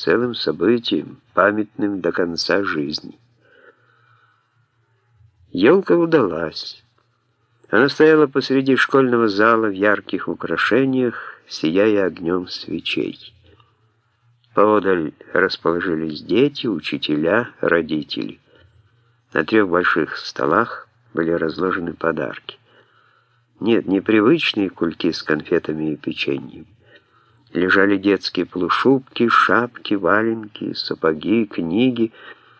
целым событием, памятным до конца жизни. Елка удалась. Она стояла посреди школьного зала в ярких украшениях, сияя огнем свечей. Поодаль расположились дети, учителя, родители. На трех больших столах были разложены подарки. Нет, не привычные кульки с конфетами и печеньем. Лежали детские полушубки, шапки, валенки, сапоги, книги.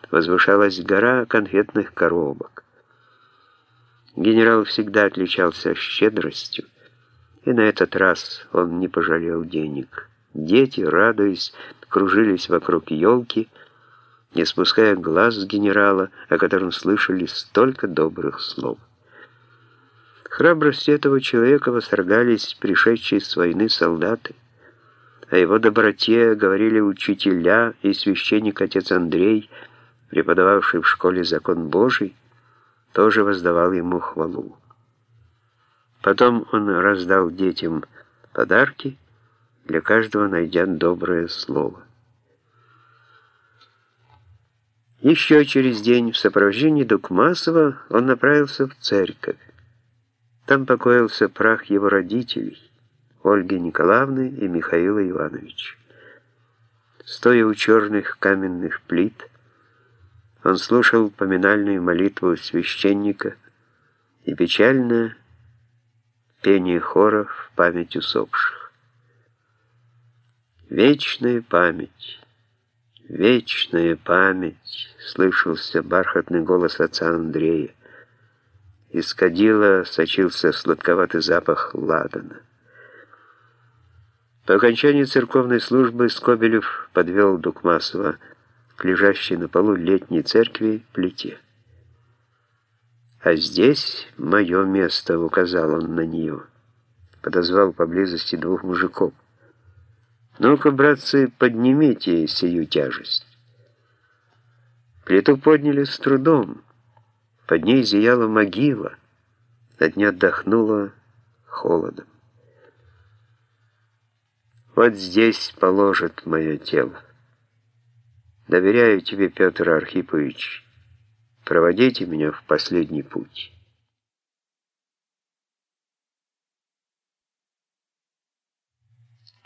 Возвышалась гора конфетных коробок. Генерал всегда отличался щедростью, и на этот раз он не пожалел денег. Дети, радуясь, кружились вокруг елки, не спуская глаз с генерала, о котором слышали столько добрых слов. Храбрости этого человека восторгались пришедшие с войны солдаты. О его доброте говорили учителя и священник отец Андрей, преподававший в школе закон Божий, тоже воздавал ему хвалу. Потом он раздал детям подарки, для каждого найдя доброе слово. Еще через день в сопровождении Дукмасова он направился в церковь. Там покоился прах его родителей, Ольги Николаевны и Михаила Ивановича. Стоя у черных каменных плит, он слушал поминальную молитву священника и печальное пение хоров в память усопших. Вечная память, вечная память, слышался бархатный голос отца Андрея. Из кадила сочился сладковатый запах ладана. По окончании церковной службы Скобелев подвел Дукмасова к лежащей на полу летней церкви плите. «А здесь мое место», — указал он на нее. Подозвал поблизости двух мужиков. «Ну-ка, братцы, поднимите сию тяжесть». Плиту подняли с трудом. Под ней зияла могила, над ней отдохнула холодом. Вот здесь положит мое тело. Доверяю тебе, Петр Архипович. Проводите меня в последний путь.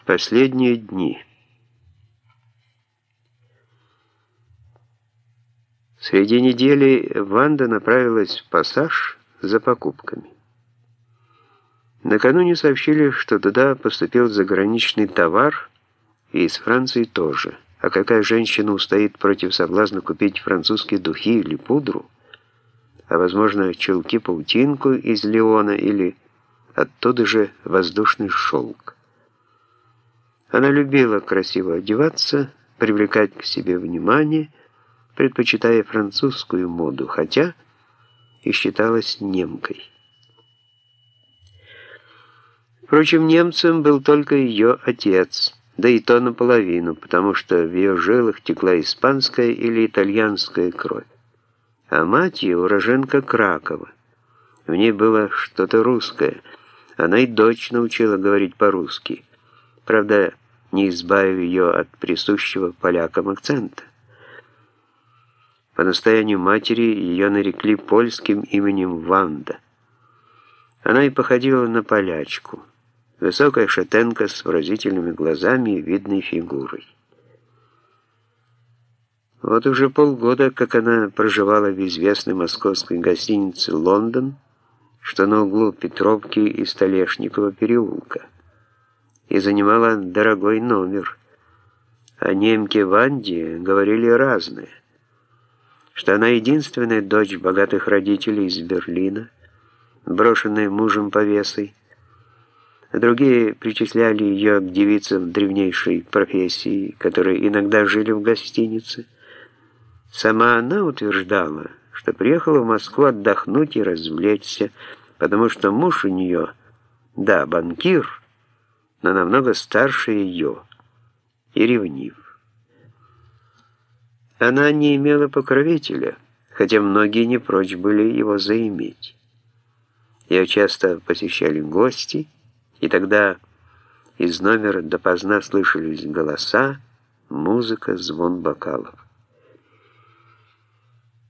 Последние дни. Среди недели Ванда направилась в пассаж за покупками. Накануне сообщили, что туда поступил заграничный товар, и из Франции тоже. А какая женщина устоит против соблазна купить французские духи или пудру, а, возможно, чулки-паутинку из Леона или оттуда же воздушный шелк. Она любила красиво одеваться, привлекать к себе внимание, предпочитая французскую моду, хотя и считалась немкой. Впрочем, немцем был только ее отец, да и то наполовину, потому что в ее жилах текла испанская или итальянская кровь. А мать ее уроженка Кракова. В ней было что-то русское. Она и дочь научила говорить по-русски. Правда, не избавив ее от присущего полякам акцента. По настоянию матери ее нарекли польским именем Ванда. Она и походила на полячку. Высокая шатенка с выразительными глазами и видной фигурой. Вот уже полгода, как она проживала в известной московской гостинице «Лондон», что на углу Петровки и Столешникова переулка, и занимала дорогой номер. О немке Ванде говорили разное, что она единственная дочь богатых родителей из Берлина, брошенная мужем повесой, Другие причисляли ее к девицам древнейшей профессии, которые иногда жили в гостинице. Сама она утверждала, что приехала в Москву отдохнуть и развлечься, потому что муж у нее, да, банкир, но намного старше ее и ревнив. Она не имела покровителя, хотя многие не прочь были его заиметь. Ее часто посещали гости, и тогда из номера допоздна слышались голоса, музыка, звон бокалов.